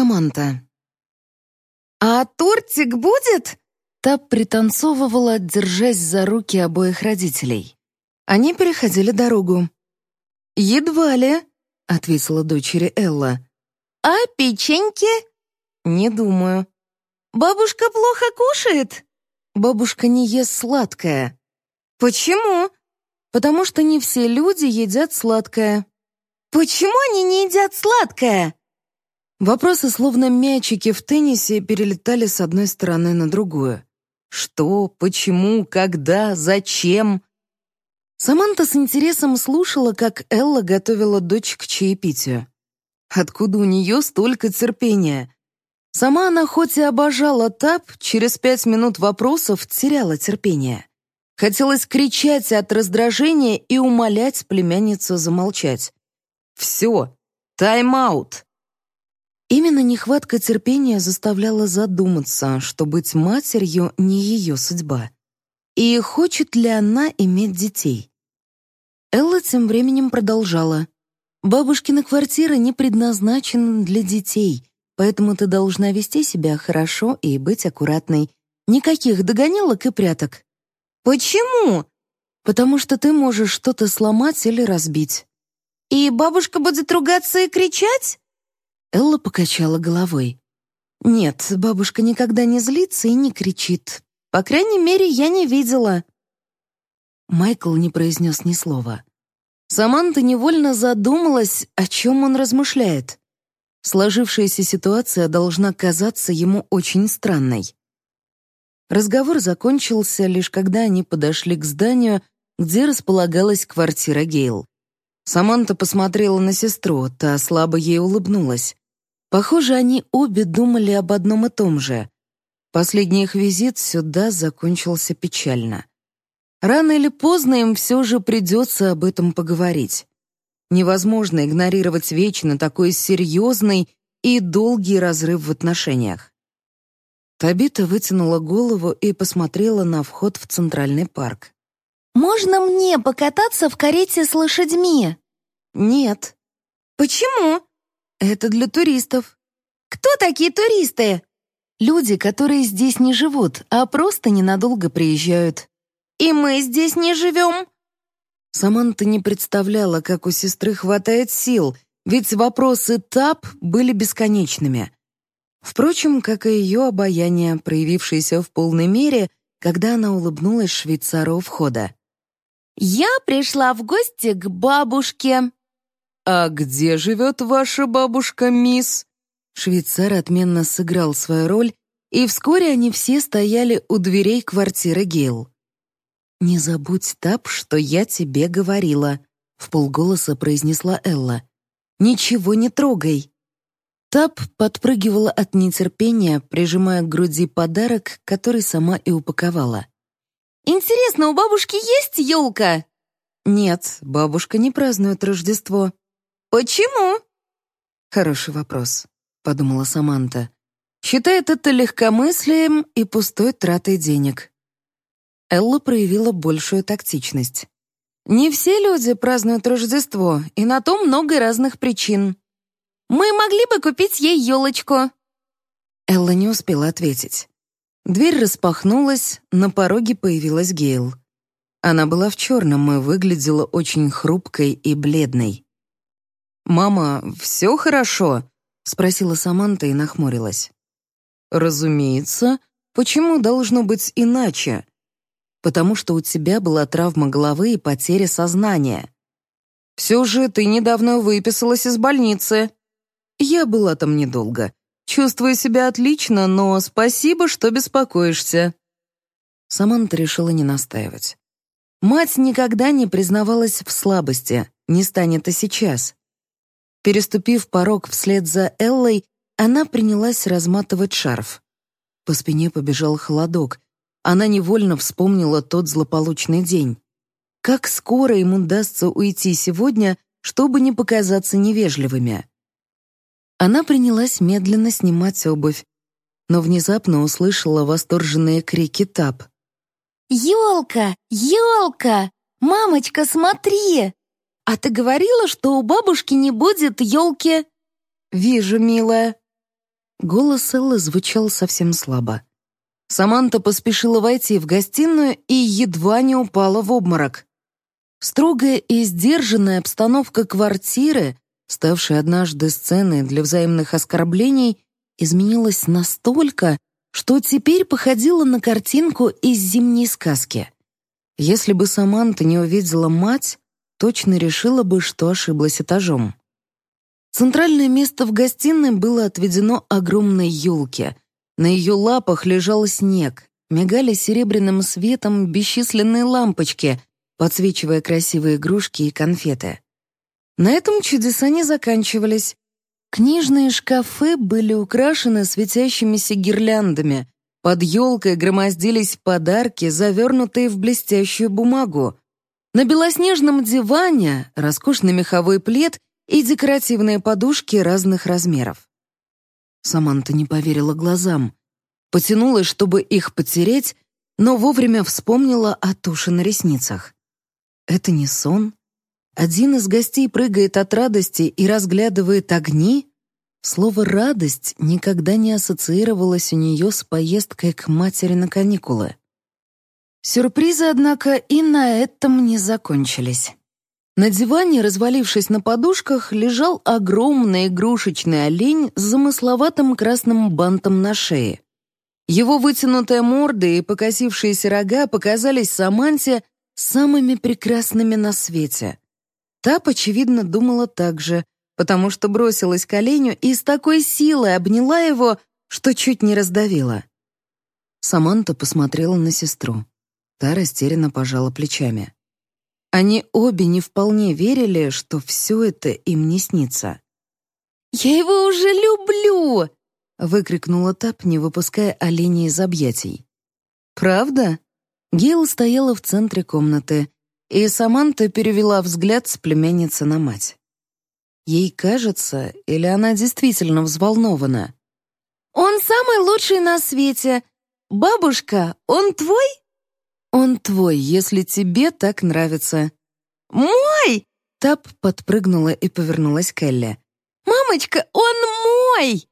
Саманта. «А тортик будет?» Та пританцовывала, держась за руки обоих родителей. Они переходили дорогу. «Едва ли», — ответила дочери Элла. «А печеньки?» «Не думаю». «Бабушка плохо кушает?» «Бабушка не ест сладкое». «Почему?» «Потому что не все люди едят сладкое». «Почему они не едят сладкое?» Вопросы, словно мячики в теннисе, перелетали с одной стороны на другую. Что, почему, когда, зачем? Саманта с интересом слушала, как Элла готовила дочь к чаепитию. Откуда у нее столько терпения? Сама она хоть и обожала тап, через пять минут вопросов теряла терпение. Хотелось кричать от раздражения и умолять племянницу замолчать. «Все, тайм-аут!» Именно нехватка терпения заставляла задуматься, что быть матерью не ее судьба. И хочет ли она иметь детей? Элла тем временем продолжала. «Бабушкина квартира не предназначена для детей, поэтому ты должна вести себя хорошо и быть аккуратной. Никаких догонялок и пряток». «Почему?» «Потому что ты можешь что-то сломать или разбить». «И бабушка будет ругаться и кричать?» Элла покачала головой. «Нет, бабушка никогда не злится и не кричит. По крайней мере, я не видела». Майкл не произнес ни слова. Саманта невольно задумалась, о чем он размышляет. Сложившаяся ситуация должна казаться ему очень странной. Разговор закончился лишь когда они подошли к зданию, где располагалась квартира Гейл. Саманта посмотрела на сестру, та слабо ей улыбнулась. Похоже, они обе думали об одном и том же. Последний их визит сюда закончился печально. Рано или поздно им все же придется об этом поговорить. Невозможно игнорировать вечно такой серьезный и долгий разрыв в отношениях. Табита вытянула голову и посмотрела на вход в Центральный парк. «Можно мне покататься в карете с лошадьми?» «Нет». «Почему?» Это для туристов. Кто такие туристы? Люди, которые здесь не живут, а просто ненадолго приезжают. И мы здесь не живем. Саманта не представляла, как у сестры хватает сил, ведь вопросы ТАП были бесконечными. Впрочем, как и ее обаяние, проявившееся в полной мере, когда она улыбнулась швейцару входа. «Я пришла в гости к бабушке», «А где живет ваша бабушка, мисс?» Швейцар отменно сыграл свою роль, и вскоре они все стояли у дверей квартиры Гейл. «Не забудь, Тап, что я тебе говорила», — в полголоса произнесла Элла. «Ничего не трогай». Тап подпрыгивала от нетерпения, прижимая к груди подарок, который сама и упаковала. «Интересно, у бабушки есть елка?» «Нет, бабушка не празднует Рождество». «Почему?» «Хороший вопрос», — подумала Саманта. «Считает это легкомыслием и пустой тратой денег». Элла проявила большую тактичность. «Не все люди празднуют Рождество, и на то много разных причин. Мы могли бы купить ей елочку». Элла не успела ответить. Дверь распахнулась, на пороге появилась Гейл. Она была в черном и выглядела очень хрупкой и бледной. «Мама, все хорошо?» — спросила Саманта и нахмурилась. «Разумеется. Почему должно быть иначе?» «Потому что у тебя была травма головы и потеря сознания. Все же ты недавно выписалась из больницы. Я была там недолго. Чувствую себя отлично, но спасибо, что беспокоишься». Саманта решила не настаивать. Мать никогда не признавалась в слабости, не станет и сейчас. Переступив порог вслед за Эллой, она принялась разматывать шарф. По спине побежал холодок. Она невольно вспомнила тот злополучный день. Как скоро им удастся уйти сегодня, чтобы не показаться невежливыми? Она принялась медленно снимать обувь, но внезапно услышала восторженные крики Тап. «Елка! Елка! Мамочка, смотри!» «А ты говорила, что у бабушки не будет елки?» «Вижу, милая». Голос Эллы звучал совсем слабо. Саманта поспешила войти в гостиную и едва не упала в обморок. Строгая и сдержанная обстановка квартиры, ставшая однажды сценой для взаимных оскорблений, изменилась настолько, что теперь походила на картинку из зимней сказки. Если бы Саманта не увидела мать, точно решила бы, что ошиблась этажом. Центральное место в гостиной было отведено огромной елке. На ее лапах лежал снег, мигали серебряным светом бесчисленные лампочки, подсвечивая красивые игрушки и конфеты. На этом чудеса не заканчивались. Книжные шкафы были украшены светящимися гирляндами. Под елкой громоздились подарки, завернутые в блестящую бумагу. На белоснежном диване роскошный меховой плед и декоративные подушки разных размеров. Саманта не поверила глазам. Потянулась, чтобы их потереть, но вовремя вспомнила о туше на ресницах. Это не сон? Один из гостей прыгает от радости и разглядывает огни? Слово «радость» никогда не ассоциировалось у нее с поездкой к матери на каникулы. Сюрпризы, однако, и на этом не закончились. На диване, развалившись на подушках, лежал огромный игрушечный олень с замысловатым красным бантом на шее. Его вытянутая морда и покосившиеся рога показались Саманте самыми прекрасными на свете. Та, очевидно, думала так же, потому что бросилась к оленю и с такой силой обняла его, что чуть не раздавила. Саманта посмотрела на сестру. Та растерянно пожала плечами. Они обе не вполне верили, что все это им не снится. «Я его уже люблю!» — выкрикнула Тап, не выпуская оленя из объятий. «Правда?» Гейл стояла в центре комнаты, и Саманта перевела взгляд с племянницы на мать. Ей кажется, или она действительно взволнована? «Он самый лучший на свете! Бабушка, он твой?» «Он твой, если тебе так нравится». «Мой!» Тап подпрыгнула и повернулась к Элле. «Мамочка, он мой!»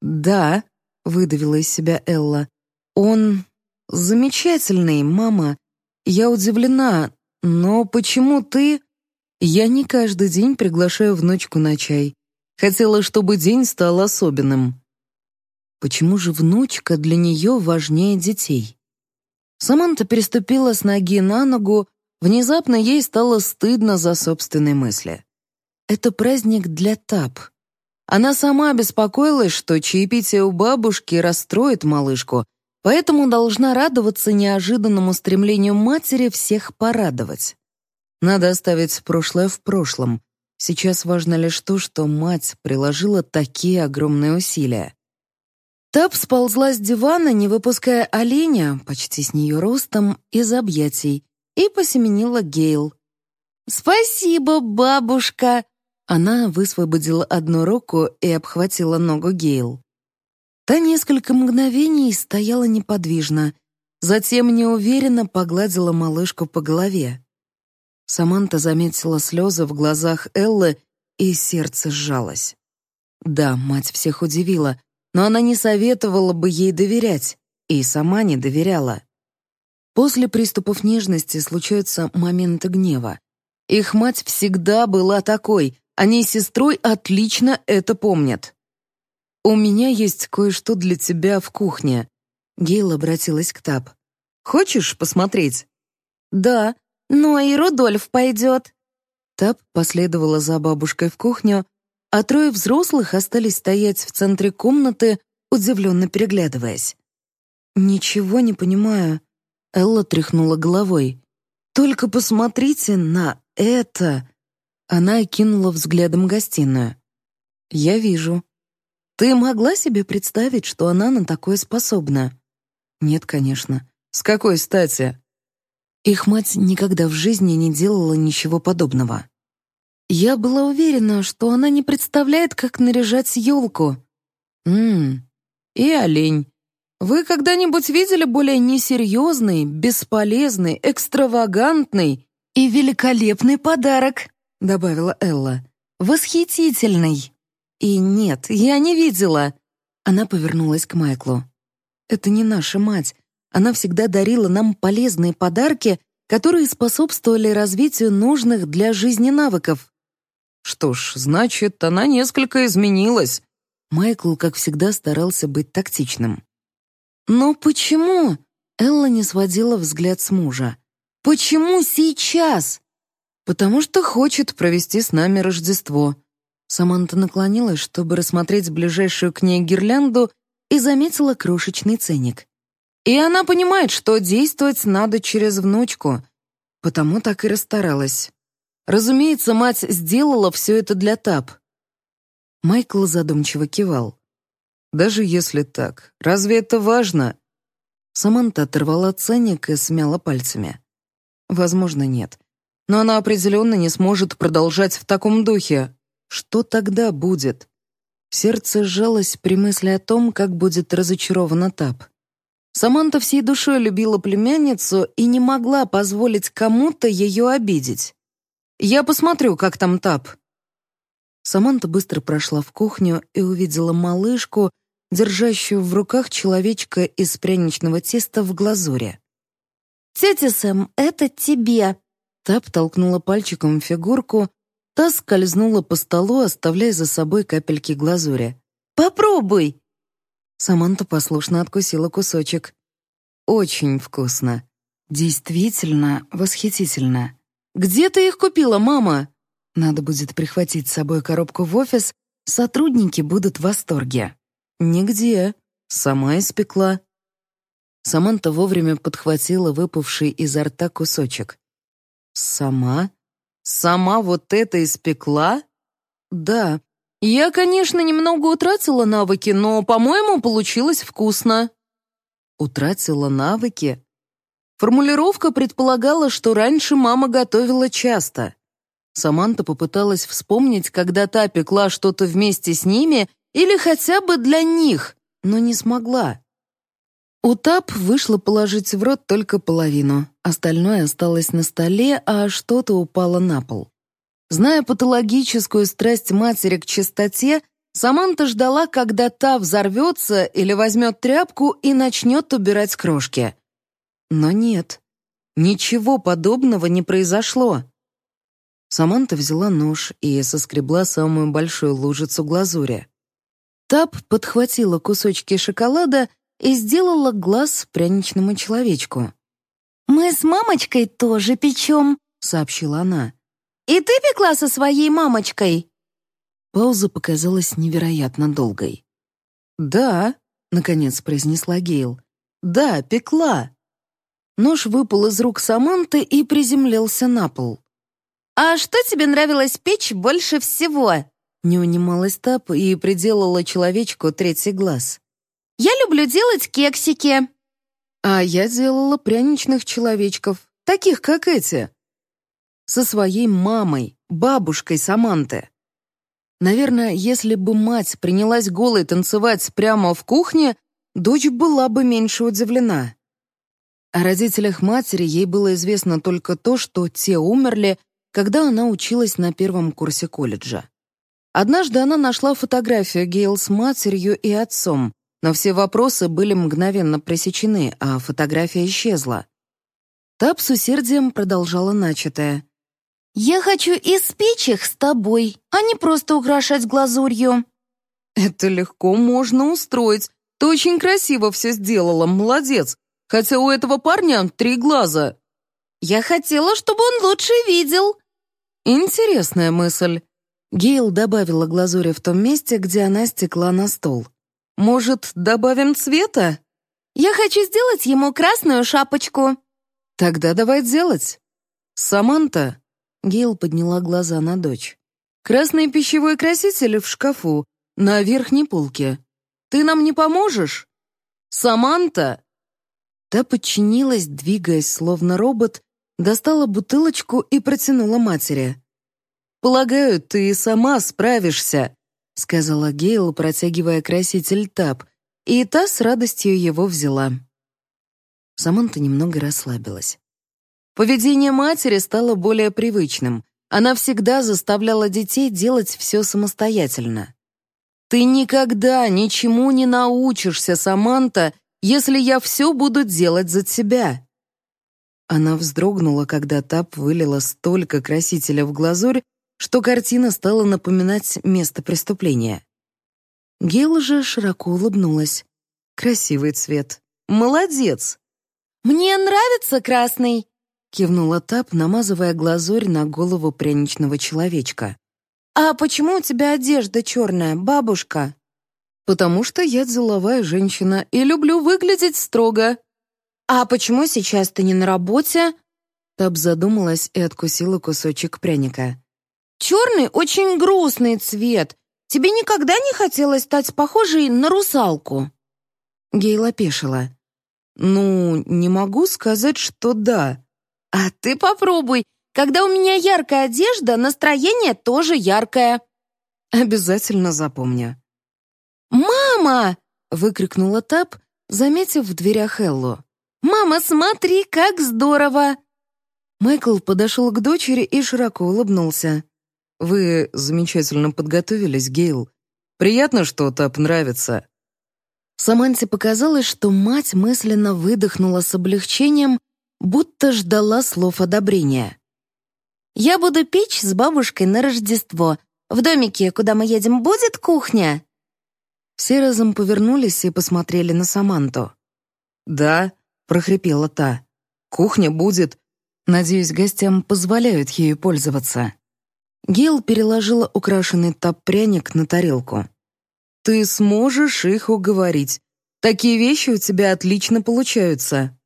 «Да», — выдавила из себя Элла. «Он замечательный, мама. Я удивлена, но почему ты...» «Я не каждый день приглашаю внучку на чай. Хотела, чтобы день стал особенным». «Почему же внучка для нее важнее детей?» Саманта переступила с ноги на ногу, внезапно ей стало стыдно за собственные мысли. Это праздник для Тап. Она сама беспокоилась, что чаепитие у бабушки расстроит малышку, поэтому должна радоваться неожиданному стремлению матери всех порадовать. Надо оставить прошлое в прошлом. Сейчас важно лишь то, что мать приложила такие огромные усилия. Тап сползла с дивана, не выпуская оленя, почти с нее ростом, из объятий, и посеменила Гейл. «Спасибо, бабушка!» Она высвободила одну руку и обхватила ногу Гейл. Та несколько мгновений стояла неподвижно, затем неуверенно погладила малышку по голове. Саманта заметила слезы в глазах Эллы, и сердце сжалось. Да, мать всех удивила — но она не советовала бы ей доверять, и сама не доверяла. После приступов нежности случаются моменты гнева. Их мать всегда была такой, они с сестрой отлично это помнят. «У меня есть кое-что для тебя в кухне», — Гейл обратилась к Тап. «Хочешь посмотреть?» «Да, но и Рудольф пойдет». Тап последовала за бабушкой в кухню, а трое взрослых остались стоять в центре комнаты, удивленно переглядываясь. «Ничего не понимаю», — Элла тряхнула головой. «Только посмотрите на это!» Она окинула взглядом гостиную. «Я вижу. Ты могла себе представить, что она на такое способна?» «Нет, конечно. С какой стати?» Их мать никогда в жизни не делала ничего подобного. Я была уверена, что она не представляет, как наряжать елку. Ммм, и олень. Вы когда-нибудь видели более несерьезный, бесполезный, экстравагантный и великолепный подарок? Добавила Элла. Восхитительный. И нет, я не видела. Она повернулась к Майклу. «Это не наша мать. Она всегда дарила нам полезные подарки, которые способствовали развитию нужных для жизни навыков». «Что ж, значит, она несколько изменилась». Майкл, как всегда, старался быть тактичным. «Но почему?» Элла не сводила взгляд с мужа. «Почему сейчас?» «Потому что хочет провести с нами Рождество». Саманта наклонилась, чтобы рассмотреть ближайшую к ней гирлянду и заметила крошечный ценник. И она понимает, что действовать надо через внучку, потому так и расстаралась. Разумеется, мать сделала все это для Тап. Майкл задумчиво кивал. «Даже если так, разве это важно?» Саманта оторвала ценник и смяла пальцами. «Возможно, нет. Но она определенно не сможет продолжать в таком духе. Что тогда будет?» Сердце сжалось при мысли о том, как будет разочарована Тап. Саманта всей душой любила племянницу и не могла позволить кому-то ее обидеть. «Я посмотрю, как там Тап». Саманта быстро прошла в кухню и увидела малышку, держащую в руках человечка из пряничного теста в глазури. «Тетя Сэм, это тебе!» Тап толкнула пальчиком фигурку, та скользнула по столу, оставляя за собой капельки глазури. «Попробуй!» Саманта послушно откусила кусочек. «Очень вкусно. Действительно восхитительно. Где ты их купила, мама?» Надо будет прихватить с собой коробку в офис, сотрудники будут в восторге. «Нигде. Сама испекла». Саманта вовремя подхватила выпавший изо рта кусочек. «Сама? Сама вот это испекла?» «Да. Я, конечно, немного утратила навыки, но, по-моему, получилось вкусно». «Утратила навыки?» Формулировка предполагала, что раньше мама готовила часто. Саманта попыталась вспомнить, когда та пекла что-то вместе с ними или хотя бы для них, но не смогла. У Тап вышло положить в рот только половину, остальное осталось на столе, а что-то упало на пол. Зная патологическую страсть матери к чистоте, Саманта ждала, когда та взорвется или возьмет тряпку и начнет убирать крошки. Но нет, ничего подобного не произошло. Саманта взяла нож и соскребла самую большую лужицу глазури. Тап подхватила кусочки шоколада и сделала глаз пряничному человечку. «Мы с мамочкой тоже печем», — сообщила она. «И ты пекла со своей мамочкой?» Пауза показалась невероятно долгой. «Да», — наконец произнесла Гейл. «Да, пекла». Нож выпал из рук Саманты и приземлился на пол. «А что тебе нравилось печь больше всего?» Не унималась Тап и приделала человечку третий глаз. «Я люблю делать кексики». «А я делала пряничных человечков, таких, как эти». Со своей мамой, бабушкой Саманты. Наверное, если бы мать принялась голой танцевать прямо в кухне, дочь была бы меньше удивлена. О родителях матери ей было известно только то, что те умерли, когда она училась на первом курсе колледжа. Однажды она нашла фотографию Гейл с матерью и отцом, но все вопросы были мгновенно пресечены, а фотография исчезла. Тап с усердием продолжала начатое. «Я хочу испечь их с тобой, а не просто украшать глазурью». «Это легко можно устроить. Ты очень красиво все сделала, молодец. Хотя у этого парня три глаза». «Я хотела, чтобы он лучше видел». «Интересная мысль. Гейл добавила глазури в том месте, где она стекла на стол. «Может, добавим цвета?» «Я хочу сделать ему красную шапочку». «Тогда давай делать». «Саманта», — Гейл подняла глаза на дочь. «Красный пищевой краситель в шкафу, на верхней полке. Ты нам не поможешь?» «Саманта!» Та подчинилась, двигаясь, словно робот, достала бутылочку и протянула матери. «Полагаю, ты сама справишься», — сказала Гейл, протягивая краситель Тап, и та с радостью его взяла. Саманта немного расслабилась. Поведение матери стало более привычным. Она всегда заставляла детей делать все самостоятельно. «Ты никогда ничему не научишься, Саманта, если я все буду делать за тебя». Она вздрогнула, когда Тап вылила столько красителя в глазурь, что картина стала напоминать место преступления. Гейл же широко улыбнулась. «Красивый цвет. Молодец!» «Мне нравится красный!» — кивнула Тап, намазывая глазурь на голову пряничного человечка. «А почему у тебя одежда черная, бабушка?» «Потому что я деловая женщина и люблю выглядеть строго». «А почему сейчас ты не на работе?» Таб задумалась и откусила кусочек пряника. «Черный очень грустный цвет. Тебе никогда не хотелось стать похожей на русалку?» Гейла опешила. «Ну, не могу сказать, что да». «А ты попробуй. Когда у меня яркая одежда, настроение тоже яркое». «Обязательно запомню». «Мама!» — выкрикнула Тап, заметив в дверях Эллу. «Мама, смотри, как здорово!» Майкл подошел к дочери и широко улыбнулся. «Вы замечательно подготовились, Гейл. Приятно, что Тап нравится». Саманте показалось, что мать мысленно выдохнула с облегчением, будто ждала слов одобрения. «Я буду печь с бабушкой на Рождество. В домике, куда мы едем, будет кухня?» Все разом повернулись и посмотрели на Саманту. «Да», — прохрипела та, — «кухня будет. Надеюсь, гостям позволяют ею пользоваться». Гейл переложила украшенный тап-пряник на тарелку. «Ты сможешь их уговорить. Такие вещи у тебя отлично получаются».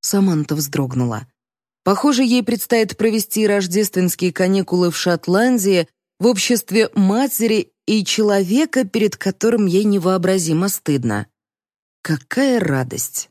Саманта вздрогнула. Похоже, ей предстоит провести рождественские каникулы в Шотландии в обществе матери и человека, перед которым ей невообразимо стыдно. Какая радость!